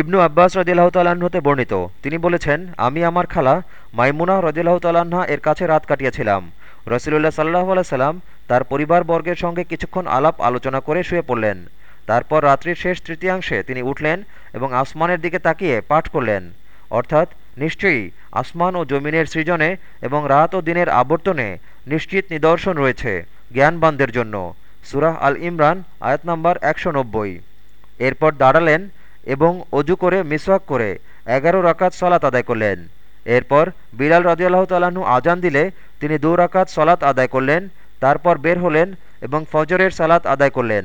ইবনু আব্বাস রদিল্লাহ তাল্লাহ্ন হতে বর্ণিত। তিনি বলেছেন, আমি আমার খালা মাইমুনা রদিল্লাহ তাল্লাহা এর কাছে রাত কাটিয়েছিলাম। রসিলুল্লাহ সাল্লাহ সাল্লাম তার পরিবারবর্গের সঙ্গে কিছুক্ষণ আলাপ আলোচনা করে শুয়ে পড়লেন। তারপর রাত্রির শেষ তৃতীয়াংশে তিনি উঠলেন এবং আসমানের দিকে তাকিয়ে পাঠ করলেন। অর্থাৎ, নিশ্চয়ই আসমান ও জমিনের সৃজনে এবং রাত ও দিনের আবর্তনে নিশ্চিত নিদর্শন রয়েছে জ্ঞানবানদের জন্য। সুরাহ আল ইমরান, আয়াত নম্বর একশো নব্বই। এরপর দাঁড়ালেন এবং অজু করে মিসওয়াক করে এগারো রাকাত সলাত আদায় করলেন। এরপর বিলাল রদিয়াল্লাহ তাল্লাহ্ন আজান দিলে তিনি দু রাকাত সলাত আদায় করলেন, তারপর বের হলেন এবং ফজরের সালাত আদায় করলেন।